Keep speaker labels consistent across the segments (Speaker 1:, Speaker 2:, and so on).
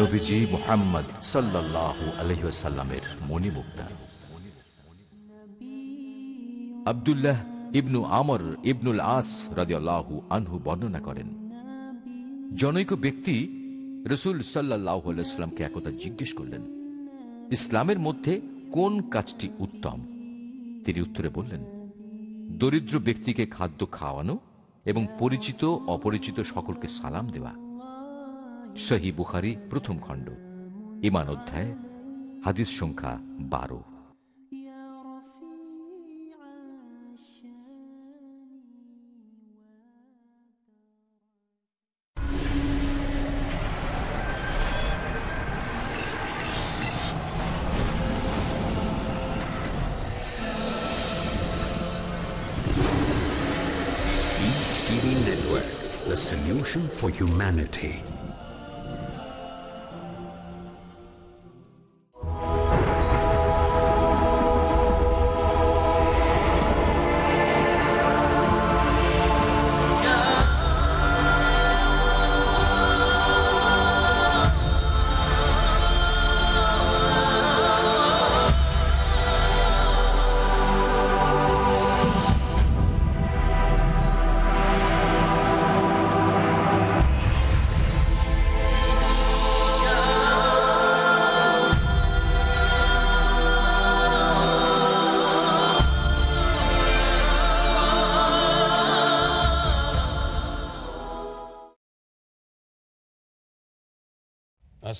Speaker 1: নবীজি মোহাম্মদ সাল্লাহ আলহিসাল্লামের মণিমুক্তা। আবদুল্লাহ ইবনু আমর ইবনুল আস রাজিয়াল্লাহু আনহু বর্ণনা করেন, জনৈক ব্যক্তি রসুল সাল্লাহ আলাইস্লামকে একথা জিজ্ঞেস করলেন, ইসলামের মধ্যে কোন কাজটি উত্তম? তিনি উত্তরে বললেন, দরিদ্র ব্যক্তিকে খাদ্য খাওয়ানো এবং পরিচিত, অপরিচিত সকলকে সালাম দেওয়া। সহি বুখারি প্রথম খণ্ড ইমান অধ্যায় হাদিস সংখ্যা বারো
Speaker 2: for humanity.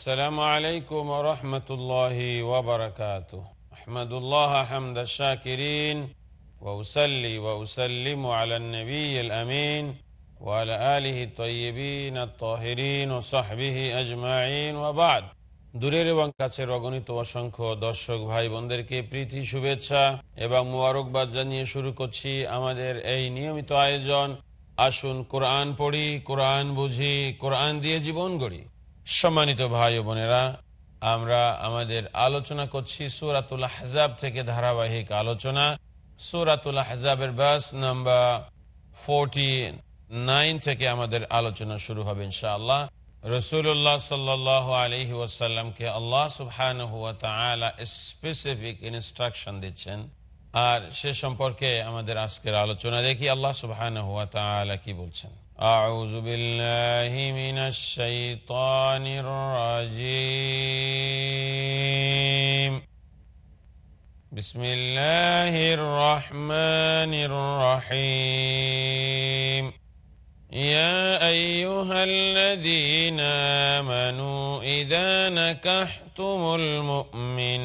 Speaker 3: السلام عليكم ورحمة الله وبركاته أحمد الله حمد الشاكرين وأسلي وأسلم على النبي الأمين وعلى آله الطيبين الطاهرين وصحبه أجمعين وبعد দূরের এবং কাছের অগণিত অসংখ্য দর্শক ভাই বোনদেরকে প্রীতি শুভেচ্ছা এবং মোবারকবাদ জানিয়ে শুরু করছি আমাদের এই নিয়মিত আয়োজন আসুন কোরআন পড়ি কোরআন বুঝি কোরআন দিয়ে জীবন গড়ি সম্মানিত ভাই বোনেরা, আমরা আমাদের আলোচনা করছি সুরাতুল হাজাব থেকে ধারাবাহিক আলোচনা। সুরাতুল হাজাবের বাস নাম্বার ফোরটি নাইন থেকে আমাদের আলোচনা শুরু হবে ইনশাআল্লাহ। রসুল্লাহ সাল্লাহ আলহি ওয়াসাল্লামকে আল্লাহ সুবহান স্পেসিফিক ইনস্ট্রাকশন দিচ্ছেন। আর সে সম্পর্কে আমাদের আজকের আলোচনা দেখি আল্লাহ তালা কি বলছেন। أعوذ بالله من الشيطان الرجيم. بسم الله الرحمن الرحيم. يا أيها الذين آمنوا إذا نكحتم المؤمنات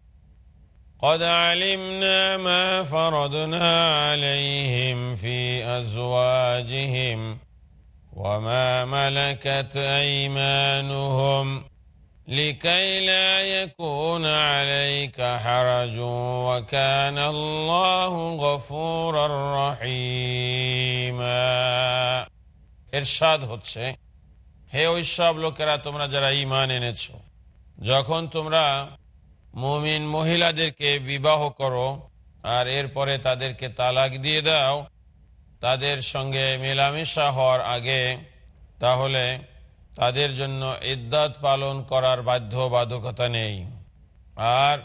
Speaker 3: قد علمنا ما فرضنا عليهم في أزواجهم وما ملكت أيمانهم لكي لا يكون عليك حرج وكان الله غفورا رحيما ইরশাদ হচ্ছে হে ওই সব লোকেরা তোমরা যারা ইমান এনেছ যখন তোমরা মুমিন মহিলাদেরকে বিবাহ করো আর এরপরে তাদেরকে তালাক দিয়ে দাও। তাদের সঙ্গে মেলামেশা হওয়ার আগে তাহলে তাদের জন্য ইদ্যাত পালন করার বাধ্যবাধকতা নেই। আর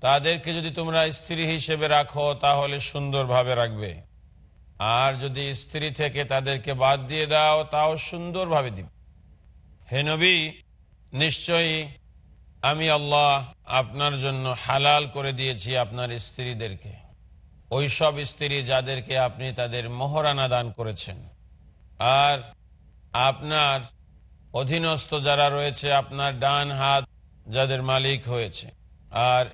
Speaker 3: তাদেরকে যদি তোমরা স্ত্রী হিসেবে রাখো, তাহলে সুন্দরভাবে রাখবে। আর যদি স্ত্রী থেকে তাদেরকে বাদ দিয়ে দাও, তাও সুন্দরভাবে দিবে। হেনবি নিশ্চয়ই আমি আল্লাহ আপনার জন্য হালাল করে দিয়েছি আপনার স্ত্রীদেরকে। ওই সব স্ত্রী যাদেরকে আপনি তাদের মোহরানা দান করেছেন। আর আপনার অধীনস্থ যারা রয়েছে, আপনার ডান হাত যাদের মালিক হয়েছে, আর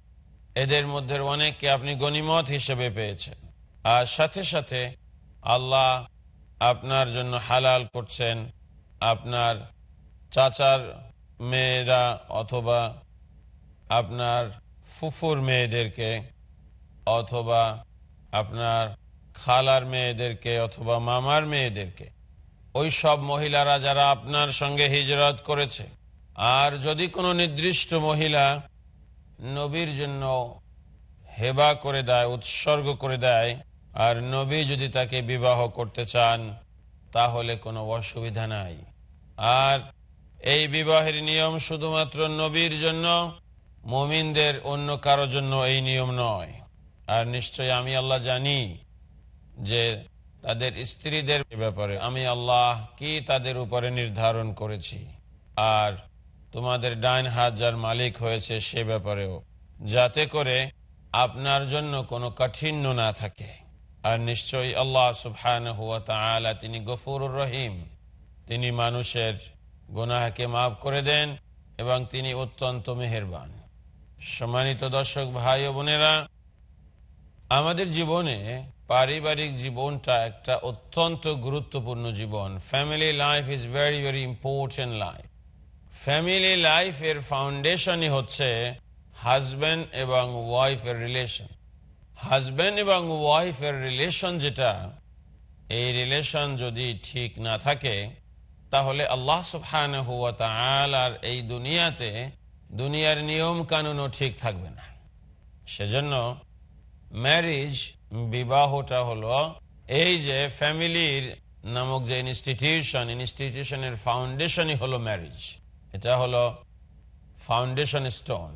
Speaker 3: এদের মধ্যে অনেককে আপনি গনিমত হিসেবে পেয়েছেন। আর সাথে সাথে আল্লাহ আপনার জন্য হালাল করছেন আপনার চাচার মেয়েরা অথবা আপনার ফুফুর মেয়েদেরকে অথবা আপনার খালার মেয়েদেরকে অথবা মামার মেয়েদেরকে, ওই সব মহিলারা যারা আপনার সঙ্গে হিজরত করেছে। আর যদি কোনো নির্দিষ্ট মহিলা নবীর জন্য হেবা করে দেয়, উৎসর্গ করে দেয়, আর নবী যদি তাকে বিবাহ করতে চান, তাহলে কোনো অসুবিধা নাই। আর এই বিবাহের নিয়ম শুধুমাত্র নবীর জন্য, মুমিনদের অন্য কারও জন্য এই নিয়ম নয়। আর নিশ্চয় আমি আল্লাহ জানি যে তাদের স্ত্রীদের ব্যাপারে আমি আল্লাহ কি তাদের উপরে নির্ধারণ করেছি। আর তোমাদের ডাইন হাত যার মালিক হয়েছে সে ব্যাপারেও, যাতে করে আপনার জন্য কোনো কাঠিন্য না থাকে। আর নিশ্চয়ই আল্লাহ সুবহান হুয়া তিনি গফুরুর রহিম। তিনি মানুষের গুনাহকে মাফ করে দেন এবং তিনি অত্যন্ত মেহেরবান। সম্মানিত দর্শক ভাই ও বোনেরা, আমাদের জীবনে পারিবারিক জীবনটা একটা অত্যন্ত গুরুত্বপূর্ণ জীবন। Family life is very very important life family লাইফের ফাউন্ডেশনই হচ্ছে হাজব্যান্ড এবং ওয়াইফের রিলেশন হাজব্যান্ড এবং ওয়াইফের রিলেশন যেটা, এই রিলেশন যদি ঠিক না থাকে তাহলে আল্লাহ সুবহান হুয়া এই দুনিয়াতে দুনিয়ার নিয়ম কানুনও ঠিক থাকবে না। সেজন্য ম্যারিজ বিবাহটা হলো এই যে ফ্যামিলির নামক যে ইনস্টিটিউশন ইনস্টিটিউশনের ফাউন্ডেশনই হলো ম্যারিজ এটা হলো ফাউন্ডেশন স্টোন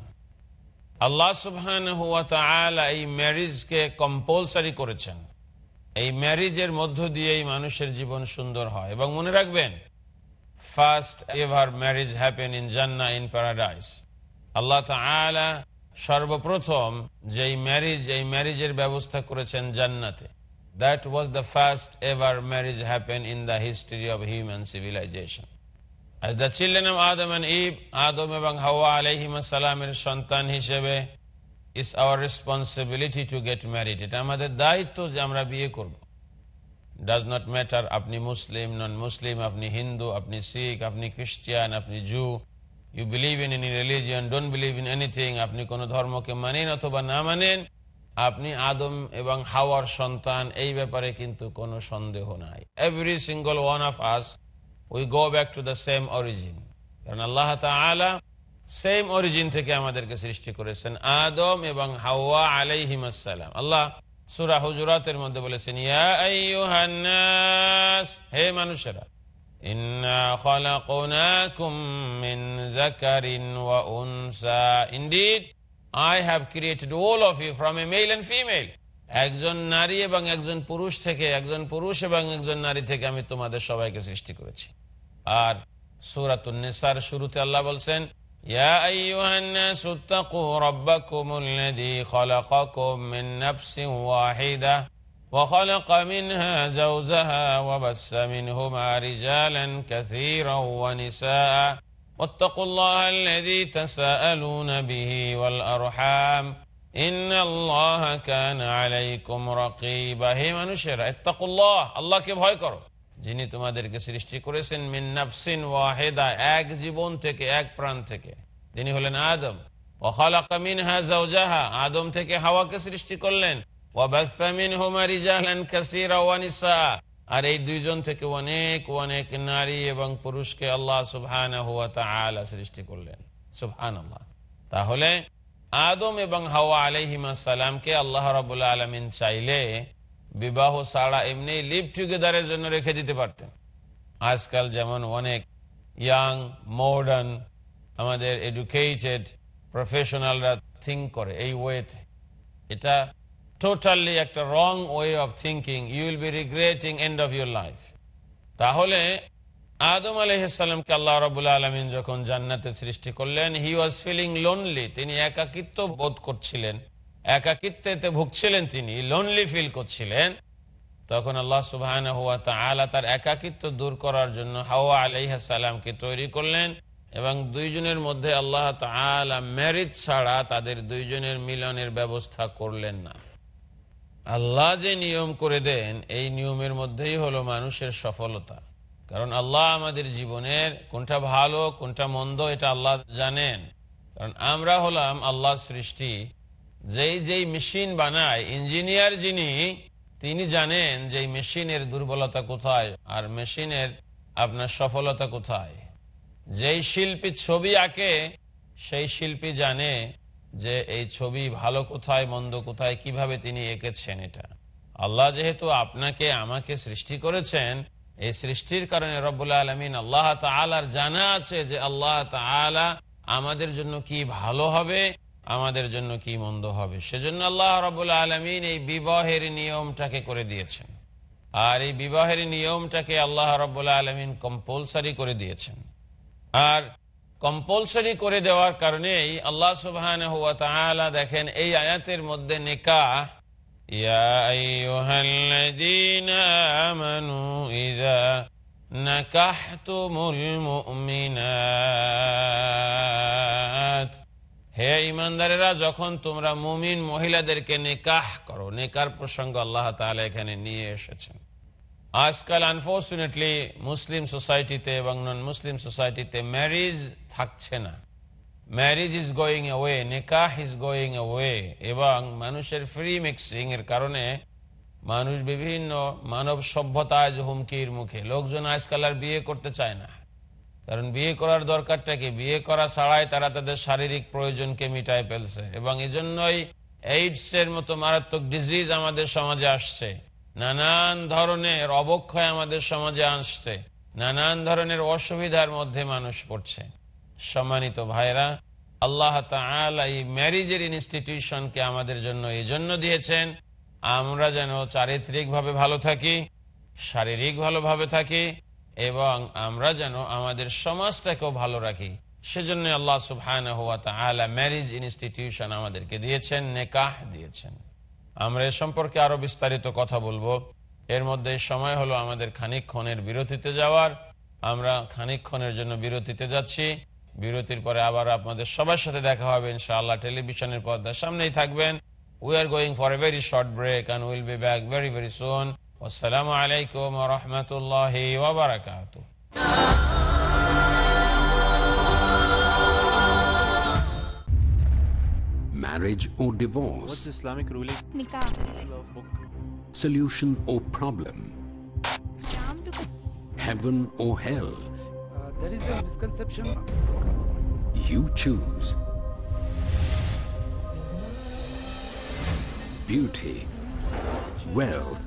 Speaker 3: আল্লাহ সুবহান হুয়া তাআলা এই ম্যারিজকে কম্পালসারি করেছেন। এই ম্যারিজের মধ্য দিয়েই মানুষের জীবন সুন্দর হয়। এবং মনে রাখবেন first ever marriage happen in Jannah in paradise Allah তাআলা সর্বপ্রথম যেই ম্যারিজ এই ম্যারিজের ব্যবস্থা করেছেন জান্নাতে। That was the first ever marriage happen in the history of human civilization As the children of Adam and Eve, এবং হাওয়া সালামের সন্তান হিসেবে is our responsibility to get married এটা আমাদের দায়িত্ব যে আমরা বিয়ে করব। ডাজ নট ম্যাটার আপনি মুসলিম নন মুসলিম আপনি হিন্দু, আপনি শিখ, আপনি খ্রিস্টিয়ান আপনি Jew you believe in any religion don't believe in anything আপনি কোনো ধর্মকে মানেন অথবা না মানেন, আপনি আদম এবং হাওয়ার সন্তান, এই ব্যাপারে কিন্তু কোনো সন্দেহ নাই। Every single one of us we go back to the same origin কারণ আল্লাহ তালা সেম অরিজিন থেকে আমাদেরকে সৃষ্টি করেছেন, আদম এবং হাওয়া আলাইহিমাসালাম আল্লাহ সুরা হুজুরাতের মধ্যে বলেছেন হে মানুষেরা মিন একজন নারী এবং একজন পুরুষ থেকে, একজন পুরুষ এবং একজন নারী থেকে আমি তোমাদের সবাইকে সৃষ্টি করেছি। আর সুরাতুন্নেসার শুরুতে আল্লাহ বলছেন يا أيها الناس اتقوا ربكم الذي خلقكم من نفس واحدة وخلق منها زوجها وبس منهما رجالا كثيرا ونساء واتقوا الله الذي تساءلون به والأرحام إن الله كان عليكم رقيبا. هي نشر اتقوا الله. الله كيف هاي যিনি তোমাদেরকে সৃষ্টি করেছেন মিন নাফসিন ওয়াহেদা, এক জীবন থেকে, এক প্রাণ থেকে। তিনি হলেন আদম। আদম থেকে হাওয়াকে সৃষ্টি করলেন। আর এই দুইজন থেকে অনেক অনেক নারী এবং পুরুষকে আল্লাহ তাআলা সৃষ্টি করলেন। সুবহানাল্লাহ। তাহলে আদম এবং হাওয়া সালামকে আল্লাহ রাবুল্লাহ আলমিন চাইলে বিবাহ ছাড়া এমনি লিভ টুগেদারের জন্য রেখে দিতে পারতেন। আজকাল যেমন অনেক ইয়াং মডার্ন আমাদের এডুকেটেড প্রফেশনালরা থিঙ্ক করে এই ওয়েতে এটা টোটালি একটা wrong way of thinking you will be regretting end of your life তাহলে আদম আলহিসাল্লামকে আল্লাহ রবুল্লা আলমিন যখন জান্নাতে সৃষ্টি করলেন হি ওয়াজ ফিলিং লোনলি তিনি একাকিত্ব বোধ করছিলেন। একাকিত্বে ভুগছিলেন তিনি লোনলি ফিল করছিলেন। তখন আল্লাহ সুবাহ তার একাকিত্ব দূর করার জন্য হাওয়া আলাইহাসাল্লামকে তৈরি করলেন এবং দুইজনের মধ্যে আল্লাহ তালা ম্যারিজ ছাড়া তাদের দুইজনের মিলনের ব্যবস্থা করলেন না। আল্লাহ যে নিয়ম করে দেন, এই নিয়মের মধ্যেই হলো মানুষের সফলতা। কারণ আল্লাহ আমাদের জীবনের কোনটা ভালো, কোনটা মন্দ, এটা আল্লাহ জানেন। কারণ আমরা হলাম আল্লাহ সৃষ্টি যেই যেই মেশিন বানায়, ইঞ্জিনিয়ার যিনি, তিনি জানেন যে মেশিনের দুর্বলতা কোথায় আর মেশিনের আপনার সফলতা কোথায়। যেই শিল্পী ছবি আঁকে, সেই শিল্পী জানে যে এই ছবি ভালো কোথায়, মন্দ কোথায়, কীভাবে তিনি এঁকেছেন এটা। আল্লাহ যেহেতু আপনাকে, আমাকে সৃষ্টি করেছেন, এই সৃষ্টির কারণে রব্বুল্লা আলমিন আল্লাহ তালার জানা আছে যে আল্লাহ তালা আমাদের জন্য কি ভালো হবে আমাদের জন্য কি মন্দ হবে সেজন্য আল্লাহ রবুল্লা আলমিন এই বিবাহের নিয়মটাকে করে দিয়েছেন আর এই বিবাহের নিয়মটাকে আল্লাহ রব্বুল্লা আলমিন কম্পালসারি করে দিয়েছেন আর কম্পালসারি করে দেওয়ার কারণেই আল্লাহ সুবাহ দেখেন এই আয়াতের মধ্যে নেকা يا أيها الذين آمنوا إذا نكحتم المؤمنات হে ইমানদারেরা, যখন তোমরা মুমিন মহিলাদেরকে নিকাহ করো, নেকার প্রসঙ্গ আল্লাহ তাআলা এখানে নিয়ে এসেছেন। আজকাল আনফর্চুনেটলি মুসলিম সোসাইটিতে এবং নন মুসলিম সোসাইটিতে ম্যারিজ থাকছে না। ম্যারিজ ইজ গোয়িং অ্যাওয়ে নিকাহ ইজ গোয়িং অ্যাওয়ে এবং মানুষের ফ্রি মিক্সিং এর কারণে মানুষ বিভিন্ন মানব সভ্যতায় হুমকির মুখে। লোকজন আজকাল আর বিয়ে করতে চায় না। কারণ বিয়ে করার দরকারটা কি? বিয়ে করা ছাড়াই তারা তাদের শারীরিক প্রয়োজনকে মিটায় ফেলছে। এবং এজন্যই এইডস এর মতো মারাত্মক ডিজিজ আমাদের সমাজে আসছে। নানান ধরনের অবক্ষয় আমাদের সমাজে আসছে। নানান ধরনের অসুবিধার মধ্যে মানুষ পড়ছে। সম্মানিত ভাইরা আল্লাহ এই ম্যারিজের ইনস্টিটিউশনকে আমাদের জন্য এই জন্য দিয়েছেন, আমরা যেন চারিত্রিকভাবে ভালো থাকি, শারীরিক ভালোভাবে থাকি এবং আমরা যেন আমাদের সমাজটাকেও ভালো রাখি। সেজন্য আল্লাহ সুবহান ম্যারিজ ইনস্টিটিউশন আমাদেরকে দিয়েছেন, নেকাহ দিয়েছেন। আমরা এ সম্পর্কে আরও বিস্তারিত কথা বলব। এর মধ্যে সময় হলো আমাদের খানিকক্ষণের বিরতিতে যাওয়ার। আমরা খানিকক্ষণের জন্য বিরতিতে যাচ্ছি। বিরতির পরে আবার আপনাদের সবার সাথে দেখা হবে ইনশাআল্লাহ। টেলিভিশনের পর্দার সামনেই থাকবেন। We are going for a very short break and will be back very very soon আসসালামু আলাইকুম রহমতুল্লাহ ওবরাকাত
Speaker 2: Marriage or
Speaker 4: What's
Speaker 2: divorce?
Speaker 4: Islamic ruling?
Speaker 5: Nikah.
Speaker 2: Solution or problem?
Speaker 5: Islam to
Speaker 2: Heaven or hell?
Speaker 6: Uh, there is a misconception.
Speaker 2: You choose. Beauty, wealth,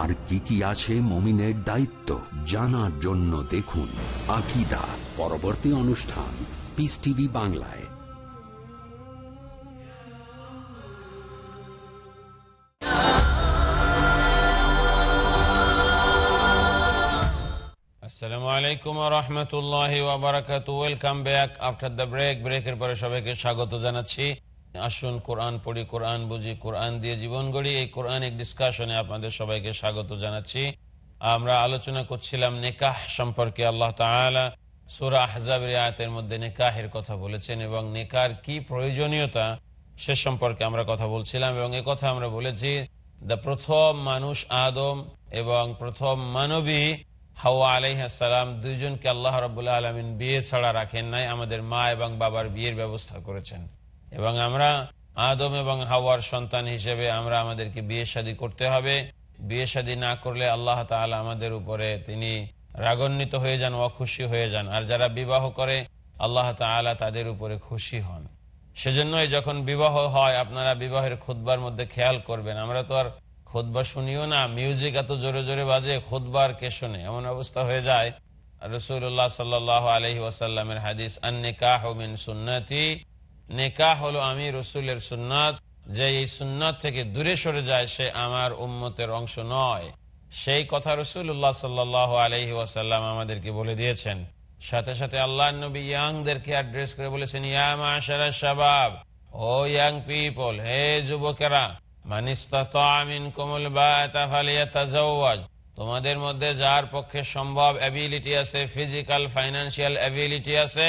Speaker 2: আর কি কি আছে মমিনের দায়িত্ব জানার জন্য দেখুন আকিদা পরবর্তী অনুষ্ঠান পিস টিভি বাংলায়।
Speaker 3: আসসালামু আলাইকুম রহমতুল্লাহ ওবরাকাত welcome back after the break ব্রেকের পরে সবাইকে স্বাগত জানাচ্ছি। আসুন, কোরআন পড়ি, কোরআন বুঝি, কোরআন দিয়ে জীবন গড়ি। এই কোরআনিক ডিসকাশনে আপনাদের সবাইকে স্বাগত জানাচ্ছি। আমরা আলোচনা করছিলাম নেকাহ সম্পর্কে। আল্লাহ তাআলা সূরা আহজাবের আয়াতের মধ্যে নেকাহের কথা বলেছেন এবং নেকার কি প্রয়োজনীয়তা সে সম্পর্কে আমরা কথা বলছিলাম এবং কথা আমরা বলেছি দ্য প্রথম মানুষ আদম এবং প্রথম মানবী হাওয়া আলাইহাসালাম দুইজনকে আল্লাহ রবুল্লাহ আলমিন বিয়ে ছাড়া রাখেন নাই। আমাদের মা এবং বাবার বিয়ের ব্যবস্থা করেছেন। এবং আমরা আদম এবং হাওয়ার সন্তান হিসেবে আমরা আমাদেরকে বিয়ে শাদী করতে হবে। বিয়ে শাদী না করলে আল্লাহ তাআলা আমাদের উপরে তিনি রাগান্বিত হয়ে যান, অখুশি হয়ে যান। আর যারা বিবাহ করে, আল্লাহ তাআলা তাদের উপরে খুশি হন। সেজন্যই যখন বিবাহ হয়, আপনারা বিবাহের খুদ্বার মধ্যে খেয়াল করবেন। আমরা তো আর খুদ্া শুনিও না, মিউজিক এত জোরে জোরে বাজে খুদ্বার কে শুনে? এমন অবস্থা হয়ে যায়। রসুল্লাহ সাল্লাহ আলহি ওয়াসাল্লামের হাদিস, আন্নিকাহ মিন সুন্নতি নেকাহ হলো আমি রসুলের সুন্নাত, যে এই সুন্নাত থেকে দূরে সরে যায় সে আমার উম্মতের অংশ নয়। সেই কথা রসুল্লাহ সাল্লাহ আলহি ওয়াসাল্লাম আমাদেরকে বলে দিয়েছেন। সাথে সাথে আল্লাহ নবী ইয়াংদেরকে অ্যাড্রেস করে বলেছেন, ইয়া ও ইয়াং পিপল, হে যুবকেরা তোমাদের মধ্যে যার পক্ষে সম্ভব অ্যাবিলিটি আছে ফিজিক্যাল ফাইন্যান্সিয়াল অ্যাবিলিটি আছে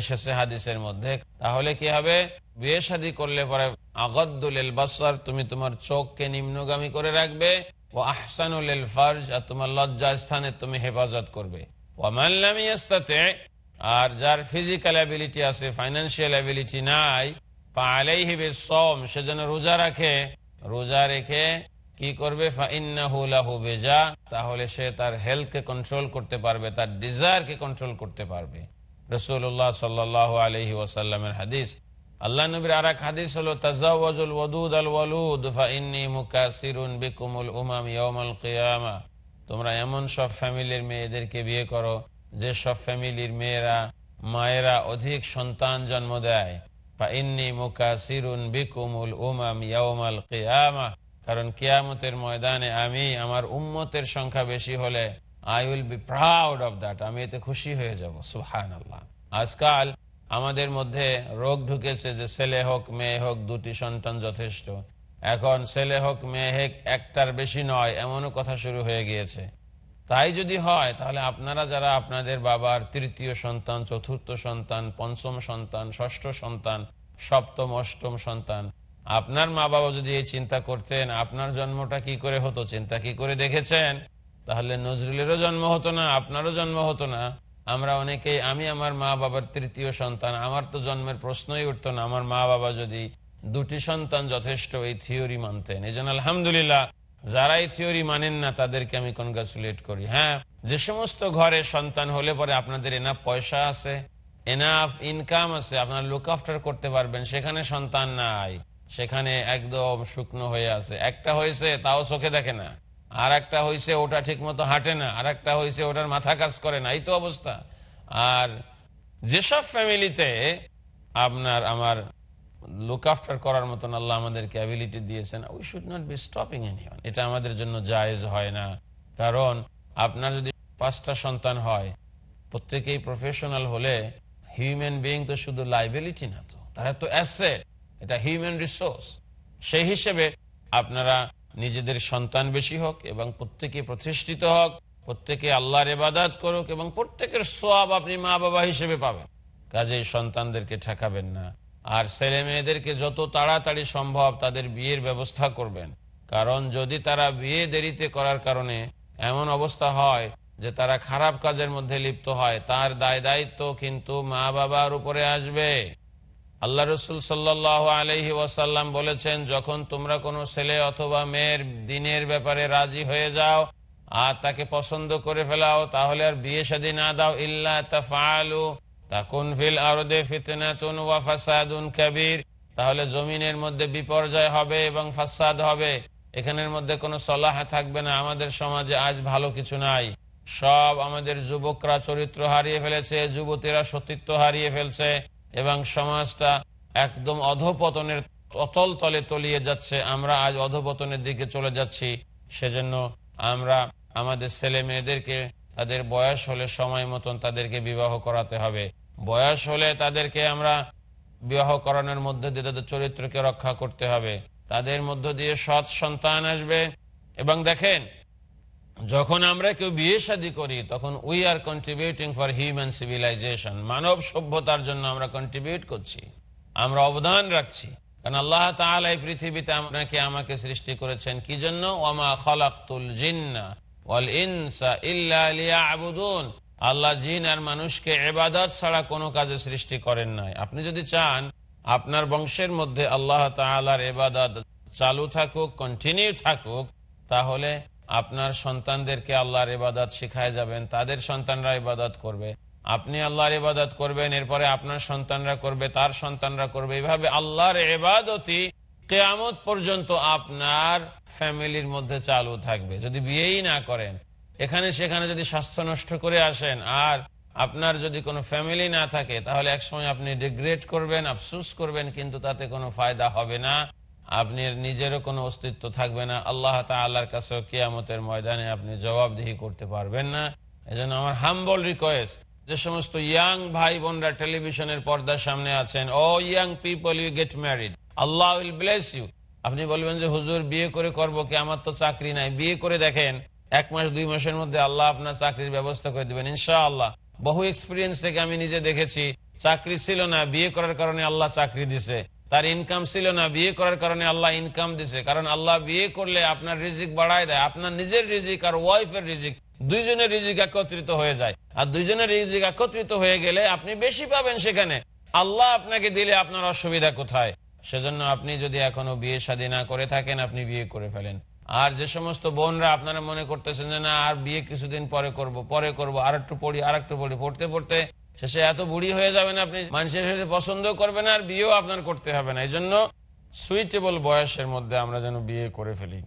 Speaker 3: এসেছে হাদিসের মধ্যে, তাহলে কি হবে? বিয়ে শাদি করলে পরে আগদুল বাসার তুমি তোমার চোখকে নিম্নগামী করে রাখবে, ও আহসানুল ফার্জ, আর তোমার লজ্জা স্থানে তুমি হেফাজত করবে। আর যার ফিজিক্যাল অ্যাবিলিটি আছে, ফাইন্যান্সিয়াল অ্যাবিলিটি নাই পালেই হিবে সম সে যেন রোজা রাখে। রোজা রেখে কি করবে? বেজা, তাহলে সে তার হেলথকে কন্ট্রোল করতে পারবে, তার ডিজায়ারকে কন্ট্রোল করতে পারবে। রসুল্লাহ সাল্লাহ আলহি ওয়াসাল্লামের হাদিস। আল্লাহ নবীর আর এক হাদিস হলো, তাজাওয়াজুল তোমরা এমন সব ফ্যামিলির মেয়েদেরকে বিয়ে করো, যে সব ফ্যামিলির মেয়েরা, মায়েরা অধিক সন্তান জন্ম দেয়। কারণ কিয়ামতের ময়দানে আমি, আমার উম্মতের সংখ্যা বেশি হলে I will be proud of that আমি এতে খুশি হয়ে যাব। সুহান আল্লাহ আজকাল আমাদের মধ্যে রোগ ঢুকেছে যে ছেলে হোক, মেয়ে হোক, দুটি সন্তান যথেষ্ট। এখন ছেলে হোক, মেয়ে হোক, একটার বেশি নয়, এমনও কথা শুরু হয়ে গিয়েছে। তাই যদি হয়, তাহলে আপনারা যারা আপনাদের বাবার তৃতীয় সন্তান, চতুর্থ সন্তান, পঞ্চম সন্তান, ষষ্ঠ সন্তান, সপ্তম, অষ্টম সন্তান, আপনার মা বাবা যদি এই চিন্তা করতেন, আপনার জন্মটা কি করে হতো, চিন্তা কি করে দেখেছেন? তাহলে নজরুলেরও জন্ম হতো না, আপনারও জন্ম হতো না। আমরা অনেকেই, আমি আমার মা বাবার তৃতীয় সন্তান, আমার তো জন্মের প্রশ্নই উঠতো না, আমার মা বাবা যদি দুটি সন্তান যথেষ্ট এই থিওরি মানতেন। এই জন্য আলহামদুলিল্লাহ, যারা এই থিওরি মানেন না, তাদেরকে আমি কনগ্রাচুলেট করি। হ্যাঁ যে সমস্ত ঘরে সন্তান হলে পরে আপনাদের এনাফ পয়সা আছে এনাফ ইনকাম আছে, আপনার লুক আফটার করতে পারবেন, সেখানে সন্তান নাই, সেখানে একদম শুকনো হয়ে আছে। একটা হয়েছে, তাও চোখে দেখে না। আর একটা হয়েছে ওটা ঠিক মতো হাঁটে না আর একটা হয়েছে ওটার মাথা কাজ করে না, এই তো অবস্থা। আর যেসব ফ্যামিলিতে আপনার আমার লুক আফটার করার মতন আল্লাহ আমাদেরকে অ্যাবিলিটি দিয়েছেন we should not be stopping any এটা আমাদের জন্য জায়েজ হয় না। কারণ আপনার যদি পাঁচটা সন্তান হয়, প্রত্যেকেই প্রফেশনাল হলে হিউম্যান বিইং তো শুধু লাইবিলিটি না তো। তারা তো অ্যাসেট এটা হিউম্যান রিসোর্স সেই হিসেবে আপনারা নিজেদের সন্তান বেশি হোক এবং প্রত্যেকে প্রতিষ্ঠিত হোক, প্রত্যেকে আল্লাহর এবাদাত করুক এবং প্রত্যেকের সোয়াব আপনি মা বাবা হিসেবে পাবেন। কাজেই সন্তানদেরকে ঠেকাবেন না। আর ছেলে মেয়েদেরকে যত তাড়াতাড়ি সম্ভব তাদের বিয়ের ব্যবস্থা করবেন। কারণ যদি তারা বিয়ে দেরিতে করার কারণে এমন অবস্থা হয় যে তারা খারাপ কাজের মধ্যে লিপ্ত হয়, তার দায় দায়িত্ব কিন্তু মা বাবার উপরে আসবে। আল্লাহ রসুল সাল্লাহ আলহি ওয়াসাল্লাম বলেছেন, যখন তোমরা কোনো ছেলে অথবা মেয়ের দিনের ব্যাপারে রাজি হয়ে যাও আর তাকে পছন্দ করে ফেলাও, তাহলে আর বিয়ে শাদী না দাও। ইল্লা তাফালু তাকুন ফিল আরদে ফিতনাতুন ওয়া ফাসাদুন কাবীর। তাহলে জমিনের মধ্যে বিপর্যয় হবে এবং ফাসাদ হবে। এখানের মধ্যে কোনো সলাহ থাকবে না। আমাদের সমাজে আজ ভালো কিছু নাই। সব আমাদের যুবকরা চরিত্র হারিয়ে ফেলেছে, যুবতীরা সতীত্ব হারিয়ে ফেলছে। এবং সমাজটা একদম অধপতনের অতল তলে তলিয়ে যাচ্ছে। আমরা আজ অধপতনের দিকে চলে যাচ্ছি। সেজন্য আমরা আমাদের ছেলে মেয়েদেরকে, তাদের বয়স হলে সময় মতন তাদেরকে বিবাহ করাতে হবে। বয়স হলে তাদেরকে আমরা বিবাহ করানোর মধ্যে দিয়ে তাদের চরিত্রকে রক্ষা করতে হবে। তাদের মধ্য দিয়ে সৎ সন্তান আসবে। এবং দেখেন যখন আমরা কেউ বিয়ে শাদী করি, তখন we are contributing for human civilization মানব সভ্যতার জন্য আমরা কন্ট্রিবিউট করছি। আমরা অবদান রাখছি। কারণ আল্লাহ তাআলা এই পৃথিবীতে আপনাকে আমাকে সৃষ্টি করেছেন। কি জন্য? ওয়ামা খালাকতুল জিন্না ওয়াল ইনসা ইল্লা লিয়াবুদুন। আল্লাহ জিন আর মানুষকে এবাদত ছাড়া কোনো কাজে সৃষ্টি করেন নাই। আপনি যদি চান, আপনার বংশের মধ্যে আল্লাহ তাআলার এবাদত চালু থাকুক কন্টিনিউ থাকুক, তাহলে আপনার সন্তানদেরকে আল্লাহর ইবাদত শিখায় যাবেন, তাদের সন্তানরা ইবাদত করবে। আপনি আল্লাহর ইবাদত করবেন, এরপরে আপনার সন্তানরা করবে, তার সন্তানরা করবে। এইভাবে আল্লাহর ইবাদতই কেয়ামত পর্যন্ত আপনার ফ্যামিলির মধ্যে চালু থাকবে। যদি বিয়েই না করেন, এখানে সেখানে যদি স্বাস্থ্য নষ্ট করে আসেন, আর আপনার যদি কোনো ফ্যামিলি না থাকে, তাহলে একসময় আপনি রিগ্রেট করবেন, আফসুস করবেন, কিন্তু তাতে কোনো ফায়দা হবে না। আপনি নিজেরও কোনো অস্তিত্ব থাকবে না। আল্লাহ তাল্লাহর কাছেও কিয়ামতের ময়দানে আপনি জবাবদিহি করতে পারবেন না। এজন্য আমার হাম্বল রিকোয়েস্ট যে সমস্ত ইয়াং ভাই বোনরা টেলিভিশনের পর্দার সামনে আছেন, O young people you get married Allah will bless you আপনি বলবেন যে, হুজুর, বিয়ে করে করব কি? আমার তো চাকরি নাই। বিয়ে করে দেখেন, এক মাস, দুই মাসের মধ্যে আল্লাহ আপনার চাকরির ব্যবস্থা করে দিবেন, ইনশাআল্লাহ। বহু এক্সপিরিয়েন্স থেকে আমি নিজে দেখেছি, চাকরি ছিল না, বিয়ে করার কারণে আল্লাহ চাকরি দিছে। তার ইনকাম ছিল না, বিয়ে করার কারণে আল্লাহ ইনকাম দিছে। কারণ আল্লাহ বিয়ে করলে আপনার রিজিক বাড়ায় দেয়। আপনার নিজের রিজিক আর ওয়াইফের রিজিক দুইজনের রিজিক একত্রিত হয়ে যায়। আর দুইজনের রিজিক একত্রিত হয়ে গেলে আপনি বেশি পাবেন সেখানে। আল্লাহ আপনাকে দিলে আপনার অসুবিধা কোথায়? সেজন্য আপনি যদি এখনও বিয়ে শাদী না করে থাকেন, আপনি বিয়ে করে ফেলেন। আর যে সমস্ত বোনরা আপনারা মনে করতেছেন যে, না, আর বিয়ে কিছুদিন পরে করব পরে করব আর একটু পড়ি আর একটু পড়ি। পড়তে পড়তে শেষে এত বুড়ি হয়ে যাবেন আপনি মানুষের শেষে পছন্দ করবেন আর বিয়েও আপনার করতে হবে না। এই জন্য সুইটেবল বয়সের মধ্যে আমরা যেন বিয়ে করে ফেলি।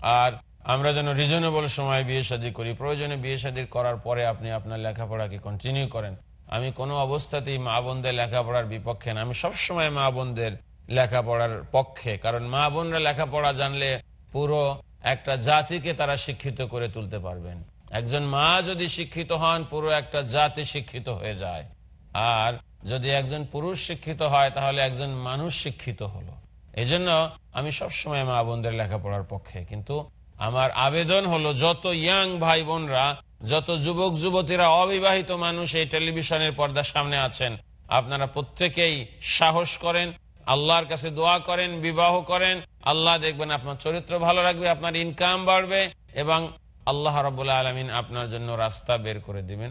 Speaker 3: আর আমরা যেন রিজনেবল সময় বিয়ে শাদী করি। প্রয়োজনে বিয়ে শাদী করার পরে আপনি আপনার লেখাপড়াকে কন্টিনিউ করেন। আমি কোনো অবস্থাতেই মা বোনদের লেখাপড়ার বিপক্ষে না। আমি সবসময় মা বোনদের লেখাপড়ার পক্ষে। কারণ মা বোনরা লেখাপড়া জানলে পুরো একটা জাতিকে তারা শিক্ষিত করে তুলতে পারবেন। একজন মা যদি শিক্ষিত হন, পুরো একটা জাতি শিক্ষিত হয়ে যায়। আর যদি একজন পুরুষ শিক্ষিত হয়, তাহলে একজন মানুষ শিক্ষিত হলো। এই জন্য আমি সবসময় মা বোনদের লেখাপড়ার পক্ষে, কিন্তু আমার আবেদন হলো, যত ইয়াং ভাই বোনরা, যত যুবক যুবতীরা, অবিবাহিত মানুষ এই টেলিভিশনের পর্দার সামনে আছেন, আপনারা প্রত্যেকেই সাহস করেন, আল্লাহর কাছে দোয়া করেন, বিবাহ করেন, আল্লাহ দেখবেন আপনার চরিত্র ভালো রাখবে, আপনার ইনকাম বাড়বে এবং আল্লাহ রবুল আলমিন আপনার জন্য রাস্তা বের করে দিবেন।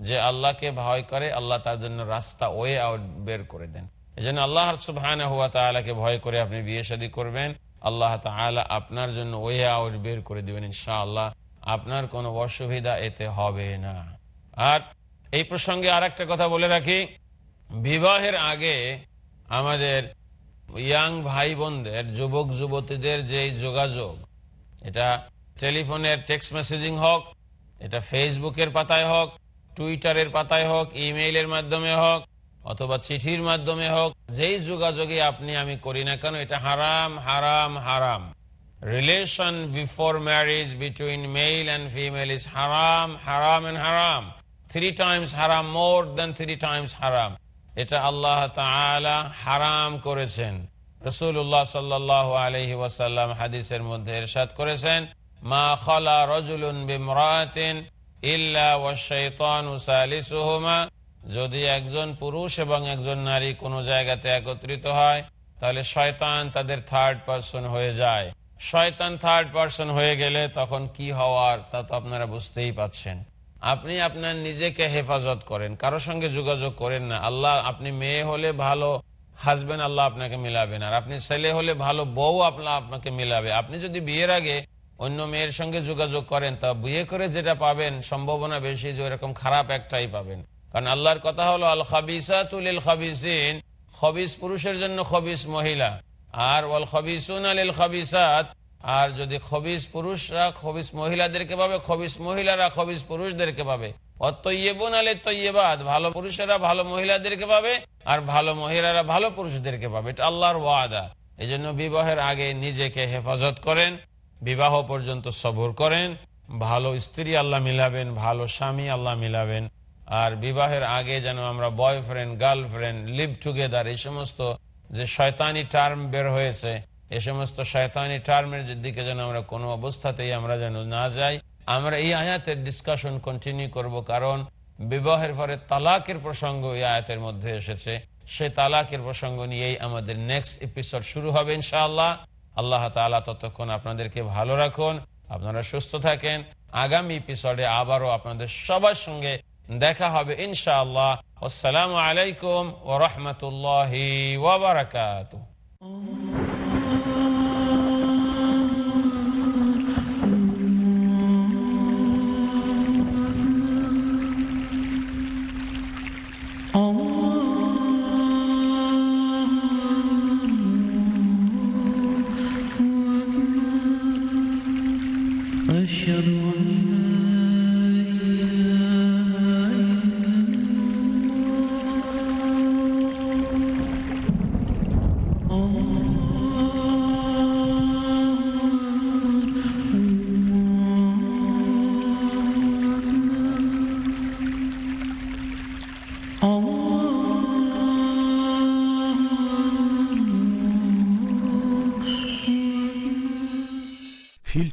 Speaker 3: যে আল্লাহকে ভয় করে, আল্লাহ তার জন্য রাস্তা ওয়ে আউট বের করে দেন। এই জন্য আল্লাহ সুবাহকে ভয় করে আপনি বিয়ে শাদী করবেন। আল্লাহ তালা আপনার জন্য ওয়ে আউট বের করে দিবেন ইনশাআল্লাহ। আপনার কোনো অসুবিধা এতে হবে না। আর এই প্রসঙ্গে আর একটা কথা বলে রাখি। বিবাহের আগে আমাদের ইয়াং ভাই বোনদের যুবক, যুবতীদের যে যোগাযোগ, এটা টেলিফোনের টেক্সট মেসেজিং হোক, এটা ফেসবুকের পাতায় হোক, টুইটারের পাতায় হোক, ইমেইলের মাধ্যমে হোক, অথবা চিঠির মাধ্যমে হোক, যেই যোগাযোগে আপনি আমি করি না কেন, এটা হারাম হারাম হারাম। Relation before marriage between male and female is হারাম হারাম অ্যান্ড হারাম থ্রি টাইমস হারাম মোর দেন থ্রি টাইমস হারাম এটা আল্লাহ হারাম করেছেন। রসুল্লাহ সাল্লাহ আলহি ওয়াসাল্লাম হাদিসের মধ্যে এরশাদ করেছেন, মা খলা রজুলুন বিমরাতিন যদি একজন পুরুষ এবং একজন নারী কোনো জায়গাতে একত্রিত হয়, তাহলে শয়তান তাদের থার্ড পার্সন হয়ে যায়। শয়তান থার্ড পার্সন হয়ে গেলে তখন কি হওয়ার তা তো আপনারা বুঝতেই পাচ্ছেন। আপনি আপনার নিজেকে হেফাজত করেন, কারোর সঙ্গে যোগাযোগ করেন না। আল্লাহ, আপনি মেয়ে হলে ভালো হাজবেন্ড আল্লাহ আপনাকে মিলাবেন আর আপনি ছেলে হলে ভালো বউ আপনার আপনাকে মিলাবে। আপনি যদি বিয়ের আগে অন্য মেয়ের সঙ্গে যোগাযোগ করেন, তা বিয়ে করে যেটা পাবেন, সম্ভাবনা বেশি যে ওরকম খারাপ একটাই পাবেন। কারণ আল্লাহর কথা হলো, আল খাবিসা তুলিল খাবিসিন খবিস পুরুষের জন্য খবিস মহিলা আর ওয়াল খবিসুন আলিল খাবিসাত আর যদি খবিস পুরুষরা, খবিস মহিলাদেরকে পাবে, খবিস মহিলারা খবিস পুরুষদেরকে পাবে। অতইয়েবুন আলে তৈবাদ ভালো পুরুষেরা ভালো মহিলাদেরকে পাবে আর ভালো মহিলারা ভালো পুরুষদেরকে পাবে। এটা আল্লাহর ওয়াদা। এই জন্য বিবাহের আগে নিজেকে হেফাজত করেন, বিবাহ পর্যন্ত সবর করেন, ভালো স্ত্রী আল্লাহ মিলাবেন, ভালো স্বামী আল্লাহ মিলাবেন। আর বিবাহের আগে যেন আমরা বয়ফ্রেন্ড, গার্লফ্রেন্ড, লিভ টুগেদার, এই সমস্ত যে শয়তানি টার্ম বের হয়েছে এ সমস্ত শয়তানি টার্মের দিকে যেন আমরা কোনো অবস্থাতেই আমরা যেন না যাই, আমরা এই আয়াতের ডিসকাশন কন্টিনিউ করব কারণ বিবাহের পরে তালাকের প্রসঙ্গ এই আয়াতের মধ্যে এসেছে। সে তালাকের প্রসঙ্গ নিয়েই আমাদের নেক্সট এপিসোড শুরু হবে ইনশাআল্লাহ। আল্লাহ তালা ততক্ষণ আপনাদেরকে ভালো রাখুন, আপনারা সুস্থ থাকেন। আগামী এপিসোডে আবারও আপনাদের সবার সঙ্গে দেখা হবে ইনশাআল্লাহ। আসসালামু আলাইকুম ও রহমতুল্লাহ ওবরাকাত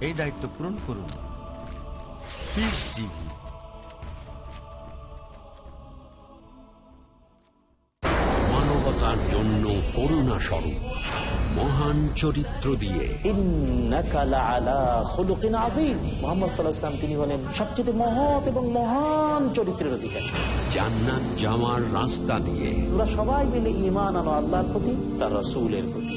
Speaker 7: এই দায়িত্ব পূরণ করুন। পিস টিভি
Speaker 2: মানবতার জন্য করুণা স্বরূপ মহান চরিত্র দিয়ে।
Speaker 8: তিনি হলেন সবচেয়ে মহৎ এবং মহান চরিত্রের অধিকারী।
Speaker 2: জান্নাত যাওয়ার রাস্তা দিয়ে।
Speaker 8: তোরা সবাই মিলে ইমান আনো আল্লাহর প্রতি তার রসুলের প্রতি।